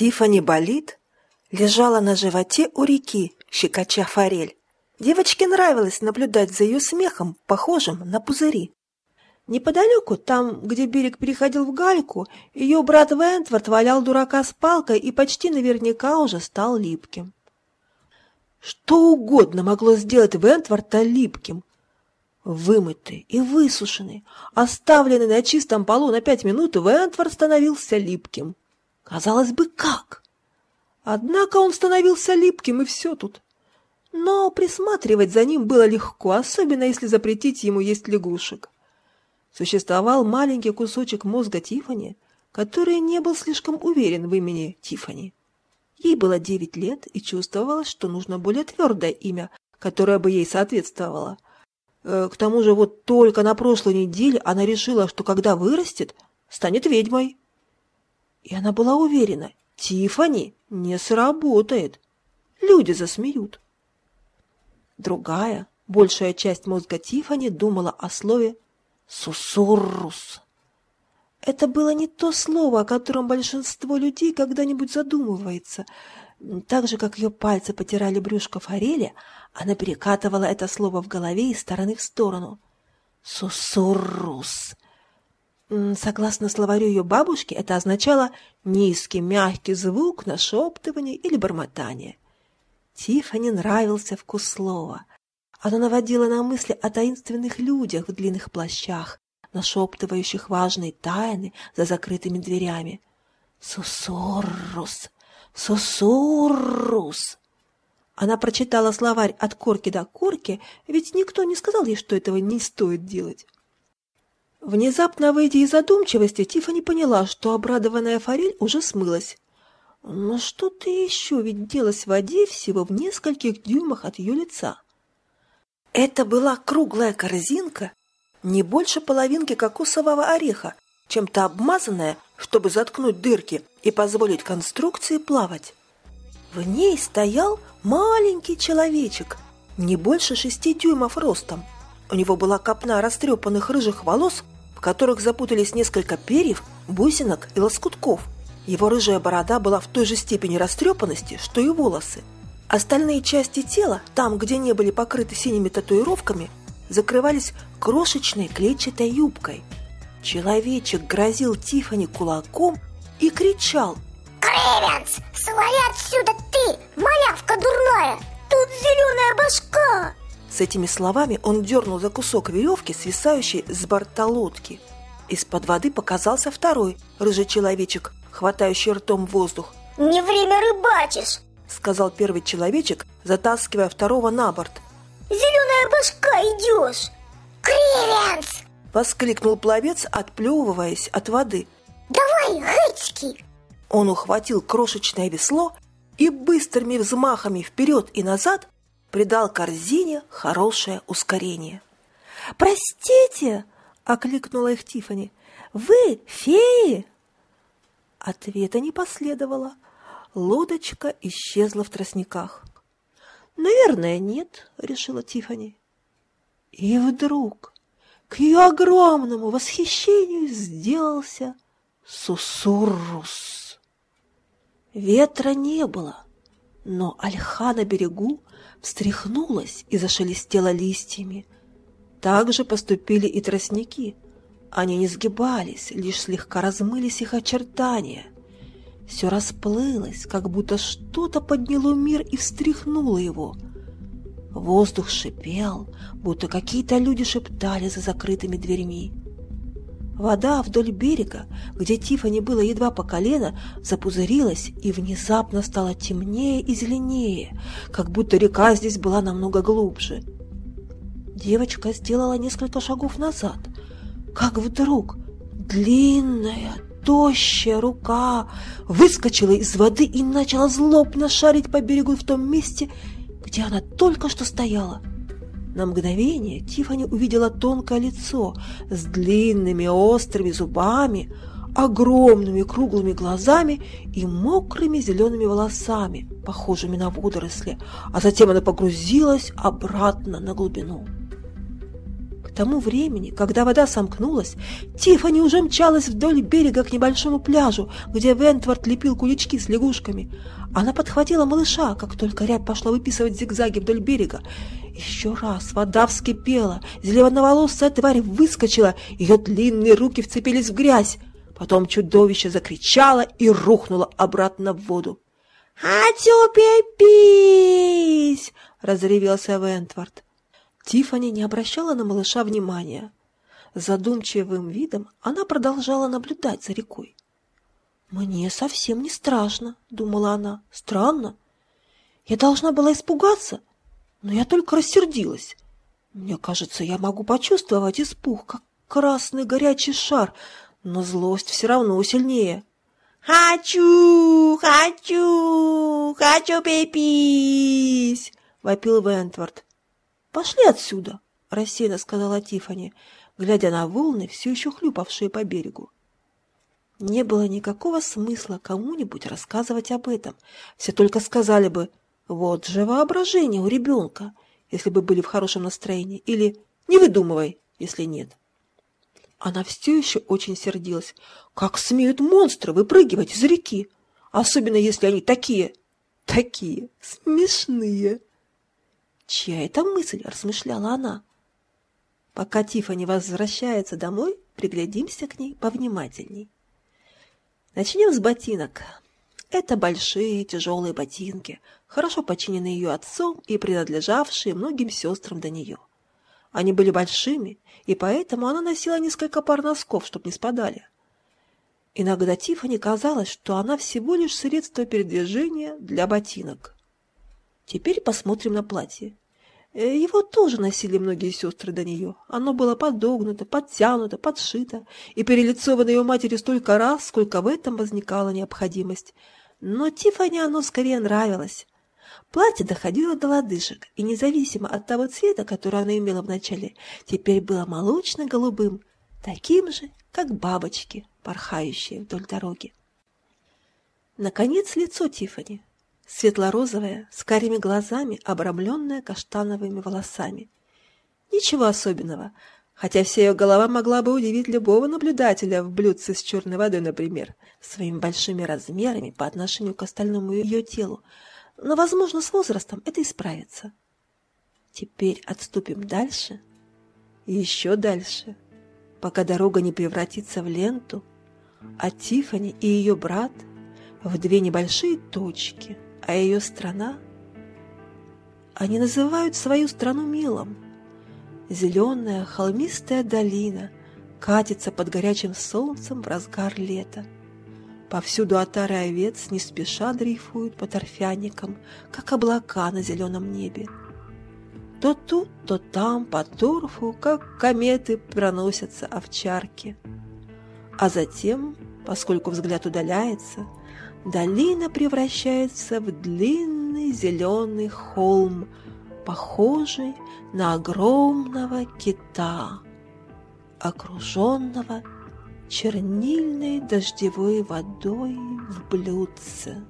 Тифани болит, лежала на животе у реки, щекоча форель. Девочке нравилось наблюдать за ее смехом, похожим на пузыри. Неподалеку, там, где берег переходил в гальку, ее брат Вентворд валял дурака с палкой и почти наверняка уже стал липким. Что угодно могло сделать Вентворта липким. Вымытый и высушенный, оставленный на чистом полу на пять минут, Вентворд становился липким. Казалось бы, как? Однако он становился липким, и все тут. Но присматривать за ним было легко, особенно если запретить ему есть лягушек. Существовал маленький кусочек мозга Тифани, который не был слишком уверен в имени Тифани. Ей было девять лет, и чувствовалось, что нужно более твердое имя, которое бы ей соответствовало. Э, к тому же вот только на прошлой неделе она решила, что когда вырастет, станет ведьмой. И она была уверена, Тифани не сработает. Люди засмеют. Другая, большая часть мозга Тифани думала о слове «сусуррус». Это было не то слово, о котором большинство людей когда-нибудь задумывается. Так же, как ее пальцы потирали брюшко форели, она перекатывала это слово в голове из стороны в сторону. «Сусуррус». Согласно словарю ее бабушки, это означало низкий, мягкий звук, нашептывание или бормотание. Тиффани нравился вкус слова. Оно наводило на мысли о таинственных людях в длинных плащах, нашептывающих важные тайны за закрытыми дверями. «Сусуррус! Сусуррус!» Она прочитала словарь от корки до корки, ведь никто не сказал ей, что этого не стоит делать. Внезапно выйдя из задумчивости, Тиффани поняла, что обрадованная форель уже смылась. Но что-то еще ведь делось в воде всего в нескольких дюймах от ее лица. Это была круглая корзинка, не больше половинки кокосового ореха, чем-то обмазанная, чтобы заткнуть дырки и позволить конструкции плавать. В ней стоял маленький человечек, не больше шести дюймов ростом. У него была копна растрепанных рыжих волос, в которых запутались несколько перьев, бусинок и лоскутков. Его рыжая борода была в той же степени растрепанности, что и волосы. Остальные части тела, там, где не были покрыты синими татуировками, закрывались крошечной клетчатой юбкой. Человечек грозил Тифани кулаком и кричал «Кривенс, свали отсюда ты, малявка дурная! Тут зеленая башка!» С этими словами он дернул за кусок веревки, свисающей с борта лодки. Из-под воды показался второй рыжий человечек, хватающий ртом воздух. «Не время рыбачишь!» — сказал первый человечек, затаскивая второго на борт. «Зеленая башка идешь! Кривенс!» — воскликнул пловец, отплевываясь от воды. «Давай, Гыцкий!» Он ухватил крошечное весло и быстрыми взмахами вперед и назад придал корзине хорошее ускорение. «Простите!» — окликнула их Тифани. «Вы феи?» Ответа не последовало. Лодочка исчезла в тростниках. «Наверное, нет», — решила Тифани. И вдруг, к ее огромному восхищению, сделался Сусуррус. Ветра не было, но ольха на берегу встряхнулась и зашелестела листьями. Так же поступили и тростники. Они не сгибались, лишь слегка размылись их очертания. Все расплылось, как будто что-то подняло мир и встряхнуло его. Воздух шипел, будто какие-то люди шептали за закрытыми дверьми. Вода вдоль берега, где Тифани было едва по колено, запузырилась и внезапно стала темнее и зеленее, как будто река здесь была намного глубже. Девочка сделала несколько шагов назад, как вдруг длинная, тощая рука выскочила из воды и начала злобно шарить по берегу в том месте, где она только что стояла. На мгновение Тифани увидела тонкое лицо с длинными острыми зубами, огромными круглыми глазами и мокрыми зелеными волосами, похожими на водоросли, а затем она погрузилась обратно на глубину. Тому времени, когда вода сомкнулась, Тиффани уже мчалась вдоль берега к небольшому пляжу, где Вентворд лепил кулички с лягушками. Она подхватила малыша, как только рябь пошла выписывать зигзаги вдоль берега. Еще раз вода вскипела, зеленоволосая тварь выскочила, ее длинные руки вцепились в грязь. Потом чудовище закричало и рухнуло обратно в воду. «Хочу пипись!» — разревелся Вентворд. Тифани не обращала на малыша внимания. Задумчивым видом она продолжала наблюдать за рекой. «Мне совсем не страшно», — думала она. «Странно. Я должна была испугаться, но я только рассердилась. Мне кажется, я могу почувствовать испуг, как красный горячий шар, но злость все равно сильнее». «Хочу! Хочу! Хочу пипись!» — вопил Вентворд. «Пошли отсюда!» — рассеянно сказала Тифани, глядя на волны, все еще хлюпавшие по берегу. Не было никакого смысла кому-нибудь рассказывать об этом. Все только сказали бы «Вот же воображение у ребенка», если бы были в хорошем настроении, или «Не выдумывай», если нет. Она все еще очень сердилась. Как смеют монстры выпрыгивать из реки, особенно если они такие, такие смешные. Чья это мысль, размышляла она. Пока Тиффани возвращается домой, приглядимся к ней повнимательней. Начнем с ботинок. Это большие тяжелые ботинки, хорошо починенные ее отцом и принадлежавшие многим сестрам до нее. Они были большими, и поэтому она носила несколько пар носков, чтобы не спадали. Иногда Тиффани казалось, что она всего лишь средство передвижения для ботинок. Теперь посмотрим на платье. Э, его тоже носили многие сестры до нее. Оно было подогнуто, подтянуто, подшито и перелицовано ее матери столько раз, сколько в этом возникала необходимость. Но Тиффани оно скорее нравилось. Платье доходило до лодыжек, и независимо от того цвета, который оно имело вначале, теперь было молочно-голубым, таким же, как бабочки, порхающие вдоль дороги. Наконец лицо Тиффани светло-розовая, с карими глазами, обрамленная каштановыми волосами. Ничего особенного, хотя вся ее голова могла бы удивить любого наблюдателя в блюдце с черной водой, например, своими большими размерами по отношению к остальному ее телу, но, возможно, с возрастом это исправится. Теперь отступим дальше и еще дальше, пока дорога не превратится в ленту, а Тифани и ее брат в две небольшие точки – а ее страна? Они называют свою страну милом. Зеленая холмистая долина катится под горячим солнцем в разгар лета. Повсюду отары овец не спеша дрейфуют по торфяникам, как облака на зеленом небе. То тут, то там по торфу, как кометы, проносятся овчарки. А затем, поскольку взгляд удаляется, долина превращается в длинный зеленый холм, похожий на огромного кита, окруженного чернильной дождевой водой в блюдце.